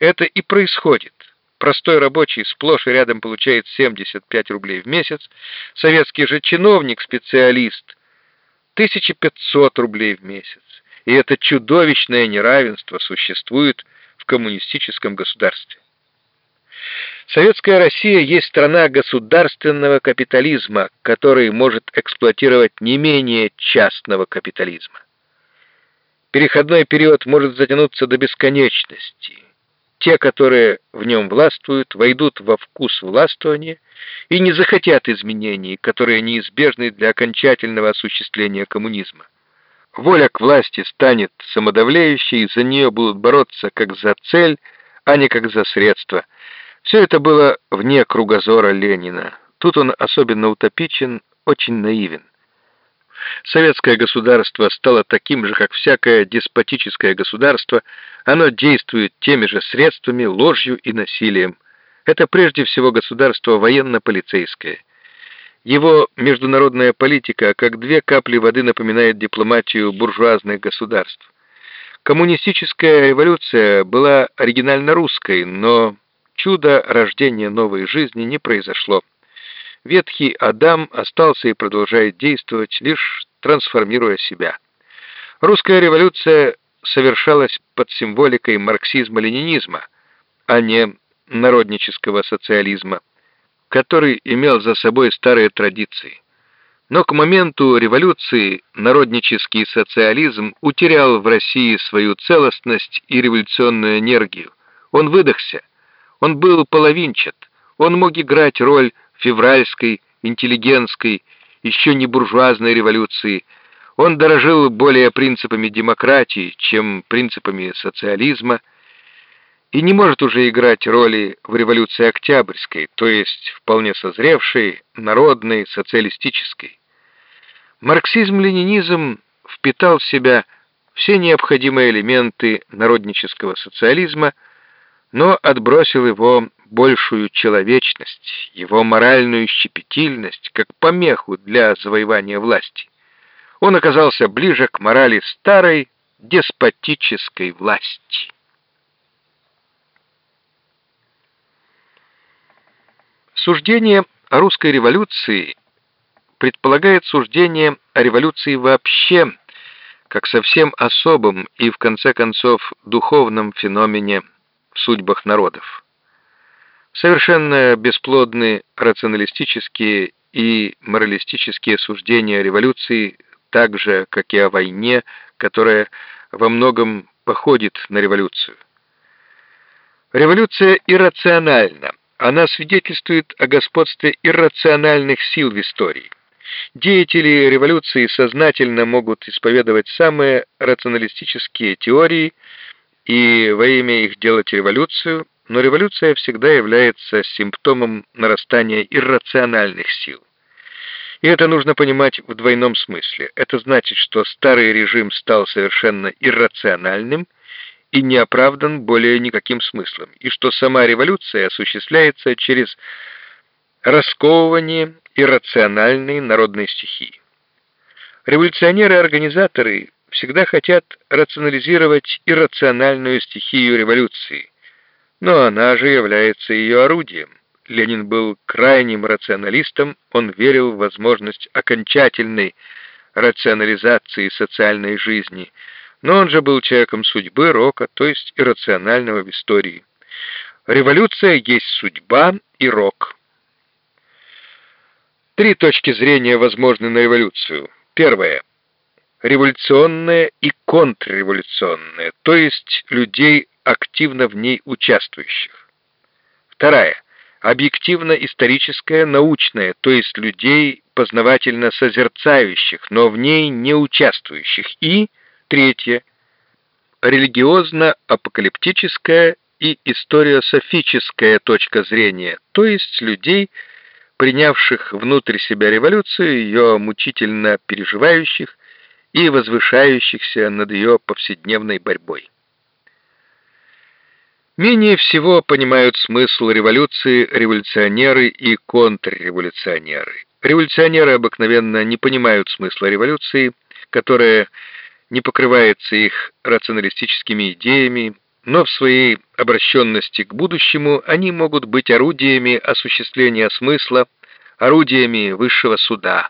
Это и происходит. Простой рабочий сплошь и рядом получает 75 рублей в месяц, советский же чиновник-специалист 1500 рублей в месяц. И это чудовищное неравенство существует в коммунистическом государстве. Советская Россия есть страна государственного капитализма, который может эксплуатировать не менее частного капитализма. Переходной период может затянуться до бесконечности. Те, которые в нем властвуют, войдут во вкус властвования и не захотят изменений, которые неизбежны для окончательного осуществления коммунизма. Воля к власти станет самодавляющей, за нее будут бороться как за цель, а не как за средство. Все это было вне кругозора Ленина. Тут он особенно утопичен, очень наивен. Советское государство стало таким же, как всякое деспотическое государство, оно действует теми же средствами, ложью и насилием. Это прежде всего государство военно-полицейское. Его международная политика, как две капли воды, напоминает дипломатию буржуазных государств. Коммунистическая революция была оригинально русской, но чудо рождения новой жизни не произошло. Ветхий Адам остался и продолжает действовать, лишь трансформируя себя. Русская революция совершалась под символикой марксизма-ленинизма, а не народнического социализма, который имел за собой старые традиции. Но к моменту революции народнический социализм утерял в России свою целостность и революционную энергию. Он выдохся, он был половинчат, он мог играть роль февральской, интеллигентской, еще не буржуазной революции. Он дорожил более принципами демократии, чем принципами социализма, и не может уже играть роли в революции Октябрьской, то есть вполне созревшей, народной, социалистической. Марксизм-ленинизм впитал в себя все необходимые элементы народнического социализма, но отбросил его большую человечность, его моральную щепетильность, как помеху для завоевания власти. Он оказался ближе к морали старой деспотической власти. Суждение о русской революции предполагает суждение о революции вообще, как совсем особом и, в конце концов, духовном феномене в судьбах народов. Совершенно бесплодны рационалистические и моралистические суждения о революции, так же, как и о войне, которая во многом походит на революцию. Революция иррациональна. Она свидетельствует о господстве иррациональных сил в истории. Деятели революции сознательно могут исповедовать самые рационалистические теории и во имя их делать революцию, но революция всегда является симптомом нарастания иррациональных сил. И это нужно понимать в двойном смысле. Это значит, что старый режим стал совершенно иррациональным и не оправдан более никаким смыслом, и что сама революция осуществляется через расковывание иррациональной народной стихии. Революционеры-организаторы всегда хотят рационализировать иррациональную стихию революции, но она же является ее орудием. Ленин был крайним рационалистом, он верил в возможность окончательной рационализации социальной жизни, но он же был человеком судьбы, рока, то есть иррационального в истории. Революция есть судьба и рок. Три точки зрения возможны на революцию. Первое. Революционная и контрреволюционная, то есть людей активно в ней участвующих. Вторая. Объективно-историческая, научная, то есть людей познавательно созерцающих, но в ней не участвующих. И третье. Религиозно-апокалиптическая и историософическая точка зрения, то есть людей, принявших внутрь себя революцию, ее мучительно переживающих и возвышающихся над ее повседневной борьбой. Менее всего понимают смысл революции революционеры и контрреволюционеры. Революционеры обыкновенно не понимают смысла революции, которая не покрывается их рационалистическими идеями, но в своей обращенности к будущему они могут быть орудиями осуществления смысла, орудиями высшего суда.